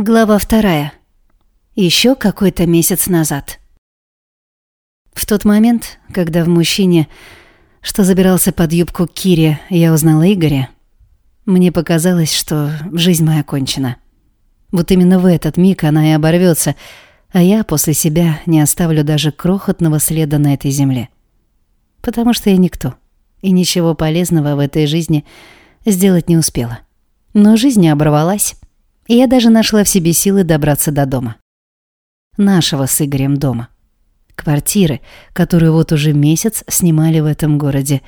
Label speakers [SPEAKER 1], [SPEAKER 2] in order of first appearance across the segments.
[SPEAKER 1] Глава вторая. Еще какой-то месяц назад. В тот момент, когда в мужчине, что забирался под юбку Кире, я узнала Игоря, мне показалось, что жизнь моя кончена. Вот именно в этот миг она и оборвется, а я после себя не оставлю даже крохотного следа на этой земле. Потому что я никто, и ничего полезного в этой жизни сделать не успела. Но жизнь не оборвалась и я даже нашла в себе силы добраться до дома. Нашего с Игорем дома. Квартиры, которую вот уже месяц снимали в этом городе,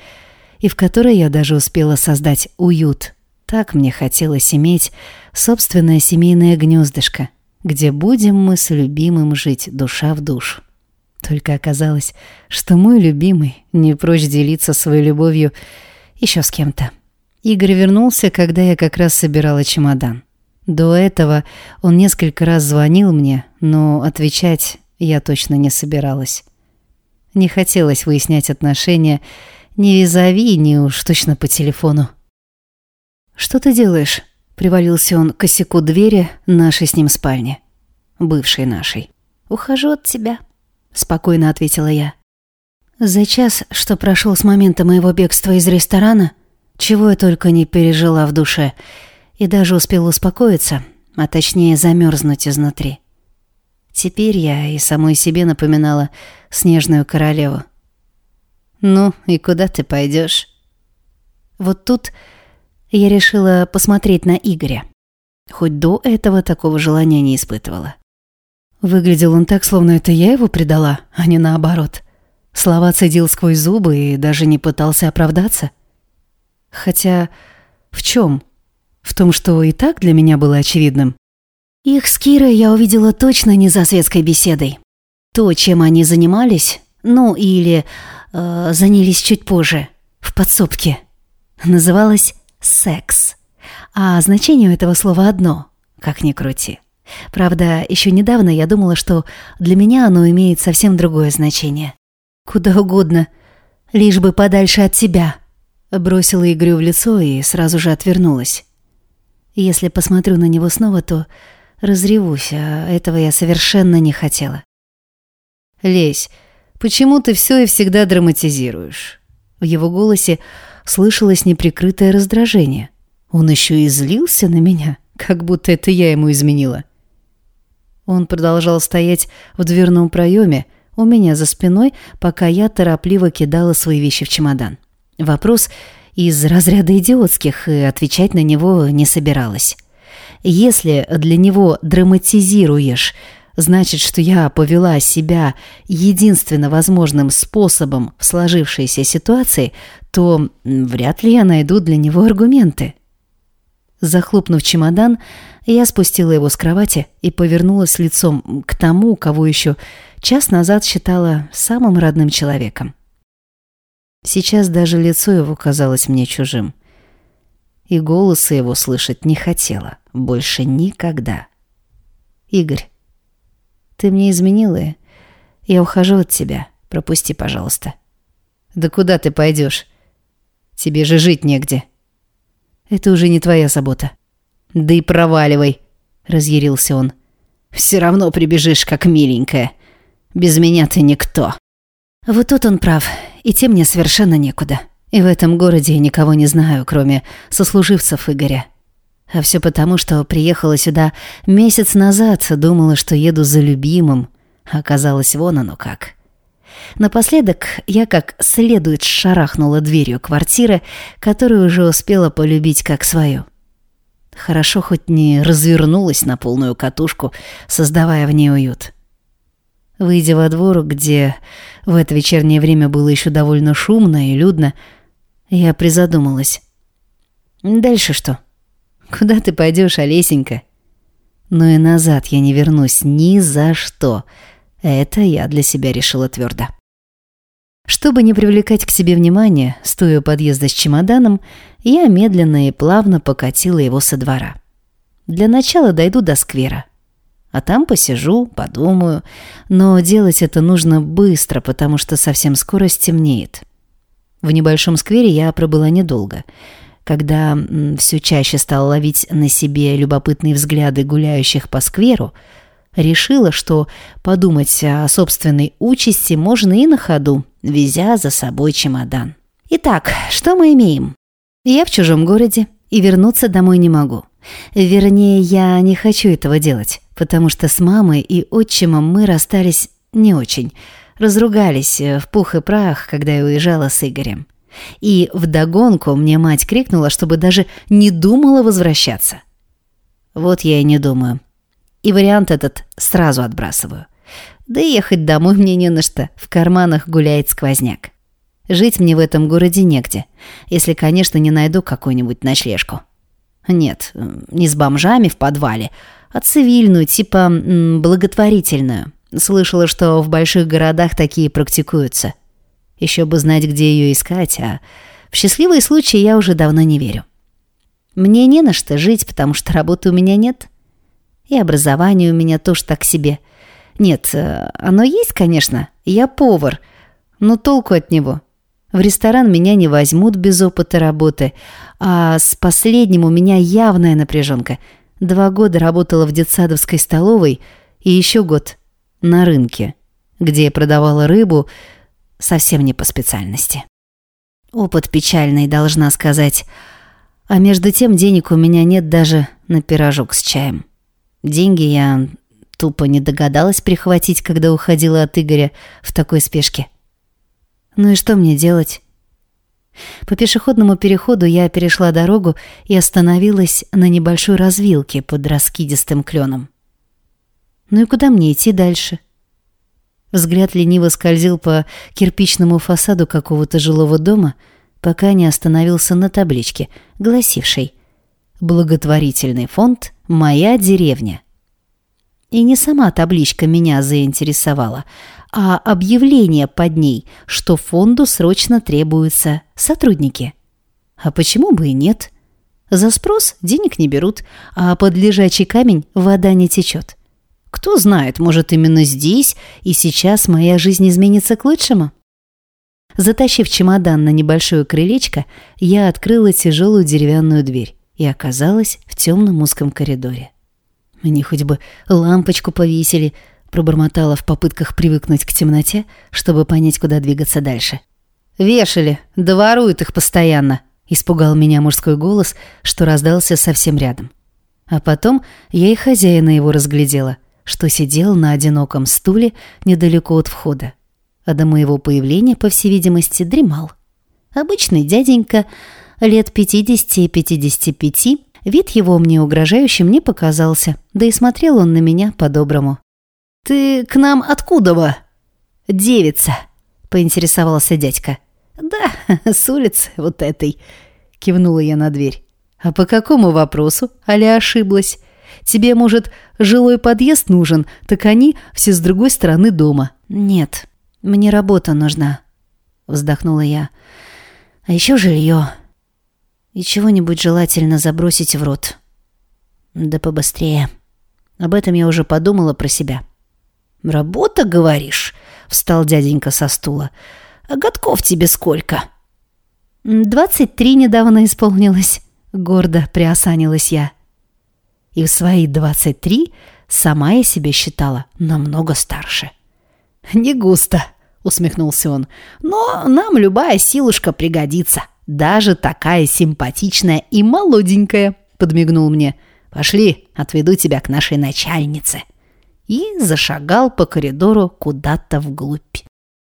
[SPEAKER 1] и в которой я даже успела создать уют. Так мне хотелось иметь собственное семейное гнездышко, где будем мы с любимым жить душа в душу. Только оказалось, что мой любимый не прочь делиться своей любовью еще с кем-то. Игорь вернулся, когда я как раз собирала чемодан. До этого он несколько раз звонил мне, но отвечать я точно не собиралась. Не хотелось выяснять отношения ни визави, ни уж точно по телефону. «Что ты делаешь?» — привалился он к косяку двери нашей с ним спальни. Бывшей нашей. «Ухожу от тебя», — спокойно ответила я. За час, что прошел с момента моего бегства из ресторана, чего я только не пережила в душе — и даже успел успокоиться, а точнее замерзнуть изнутри. Теперь я и самой себе напоминала снежную королеву. «Ну, и куда ты пойдешь? Вот тут я решила посмотреть на Игоря. Хоть до этого такого желания не испытывала. Выглядел он так, словно это я его предала, а не наоборот. Слова цедил сквозь зубы и даже не пытался оправдаться. Хотя в чем? В том, что и так для меня было очевидным. Их с Кирой я увидела точно не за светской беседой. То, чем они занимались, ну или э, занялись чуть позже, в подсобке, называлось «секс». А значение у этого слова одно, как ни крути. Правда, еще недавно я думала, что для меня оно имеет совсем другое значение. Куда угодно, лишь бы подальше от тебя. Бросила Игорю в лицо и сразу же отвернулась. Если посмотрю на него снова, то разревусь, а этого я совершенно не хотела.
[SPEAKER 2] «Лесь, почему ты все и всегда драматизируешь?»
[SPEAKER 1] В его голосе слышалось неприкрытое раздражение. Он еще и злился на меня, как будто это я ему изменила. Он продолжал стоять в дверном проеме у меня за спиной, пока я торопливо кидала свои вещи в чемодан. Вопрос из разряда идиотских, и отвечать на него не собиралась. Если для него драматизируешь, значит, что я повела себя единственно возможным способом в сложившейся ситуации, то вряд ли я найду для него аргументы. Захлопнув чемодан, я спустила его с кровати и повернулась лицом к тому, кого еще час назад считала самым родным человеком. Сейчас даже лицо его казалось мне чужим. И голоса его слышать не хотела. Больше никогда. «Игорь, ты мне изменила. Я ухожу от тебя. Пропусти, пожалуйста».
[SPEAKER 2] «Да куда ты пойдешь? Тебе же жить негде».
[SPEAKER 1] «Это уже не твоя забота».
[SPEAKER 2] «Да и проваливай», — разъярился он.
[SPEAKER 1] «Все равно прибежишь, как миленькая. Без меня ты никто». Вот тут он прав. Идти мне совершенно некуда. И в этом городе я никого не знаю, кроме сослуживцев Игоря. А все потому, что приехала сюда месяц назад, думала, что еду за любимым. Оказалось, вон оно как. Напоследок я как следует шарахнула дверью квартиры, которую уже успела полюбить как свою. Хорошо хоть не развернулась на полную катушку, создавая в ней уют. Выйдя во двор, где в это вечернее время было еще довольно шумно и людно, я призадумалась. Дальше что? Куда ты пойдешь, Олесенька? Но и назад я не вернусь ни за что. Это я для себя решила твердо. Чтобы не привлекать к себе внимания, стоя у подъезда с чемоданом, я медленно и плавно покатила его со двора. Для начала дойду до сквера. А там посижу, подумаю. Но делать это нужно быстро, потому что совсем скоро стемнеет. В небольшом сквере я пробыла недолго. когда все чаще стал ловить на себе любопытные взгляды гуляющих по скверу, решила, что подумать о собственной участи можно и на ходу, везя за собой чемодан. Итак, что мы имеем? Я в чужом городе и вернуться домой не могу. Вернее, я не хочу этого делать, потому что с мамой и отчимом мы расстались не очень. Разругались в пух и прах, когда я уезжала с Игорем. И вдогонку мне мать крикнула, чтобы даже не думала возвращаться. Вот я и не думаю. И вариант этот сразу отбрасываю. Да и ехать домой мне не на что, в карманах гуляет сквозняк. Жить мне в этом городе негде, если, конечно, не найду какую-нибудь ночлежку. Нет, не с бомжами в подвале, а цивильную, типа благотворительную. Слышала, что в больших городах такие практикуются. Еще бы знать, где ее искать, а в счастливые случаи я уже давно не верю. Мне не на что жить, потому что работы у меня нет. И образование у меня тоже так себе. Нет, э, оно есть, конечно. Я повар, но толку от него. В ресторан меня не возьмут без опыта работы, а с последним у меня явная напряженка. Два года работала в детсадовской столовой и еще год на рынке, где я продавала рыбу, совсем не по специальности. Опыт печальный, должна сказать. А между тем денег у меня нет даже на пирожок с чаем. Деньги я тупо не догадалась прихватить, когда уходила от Игоря в такой спешке. Ну и что мне делать? По пешеходному переходу я перешла дорогу и остановилась на небольшой развилке под раскидистым кленом. Ну и куда мне идти дальше? — Взгляд лениво скользил по кирпичному фасаду какого-то жилого дома, пока не остановился на табличке, гласившей «Благотворительный фонд «Моя деревня». И не сама табличка меня заинтересовала, а объявление под ней, что фонду срочно требуются сотрудники. А почему бы и нет? За спрос денег не берут, а под лежачий камень вода не течет. Кто знает, может, именно здесь и сейчас моя жизнь изменится к лучшему? Затащив чемодан на небольшое крылечко, я открыла тяжелую деревянную дверь и оказалась в темном узком коридоре. Мне хоть бы лампочку повесили, пробормотала в попытках привыкнуть к темноте, чтобы понять, куда двигаться дальше. «Вешали, да их постоянно», — испугал меня мужской голос, что раздался совсем рядом. А потом я и хозяина его разглядела — что сидел на одиноком стуле недалеко от входа, а до моего появления, по всей видимости, дремал. Обычный дяденька, лет 50-55, вид его мне угрожающим не показался, да и смотрел он на меня по-доброму. «Ты к нам откуда во?» «Девица», — поинтересовался дядька. «Да, с улицы вот этой», — кивнула я на дверь. «А по какому вопросу?» — Аля ошиблась. Тебе, может, жилой подъезд нужен, так они все с другой стороны дома». «Нет, мне работа нужна», — вздохнула я. «А еще жилье. И чего-нибудь желательно забросить в рот. Да побыстрее. Об этом я уже подумала про себя». «Работа, говоришь?» — встал дяденька со стула. «А годков тебе сколько?» «Двадцать три недавно исполнилось», — гордо приосанилась я и в свои 23 сама я себя считала намного старше. «Не густо», — усмехнулся он, — «но нам любая силушка пригодится, даже такая симпатичная и молоденькая», — подмигнул мне. «Пошли, отведу тебя к нашей начальнице». И зашагал по коридору куда-то вглубь.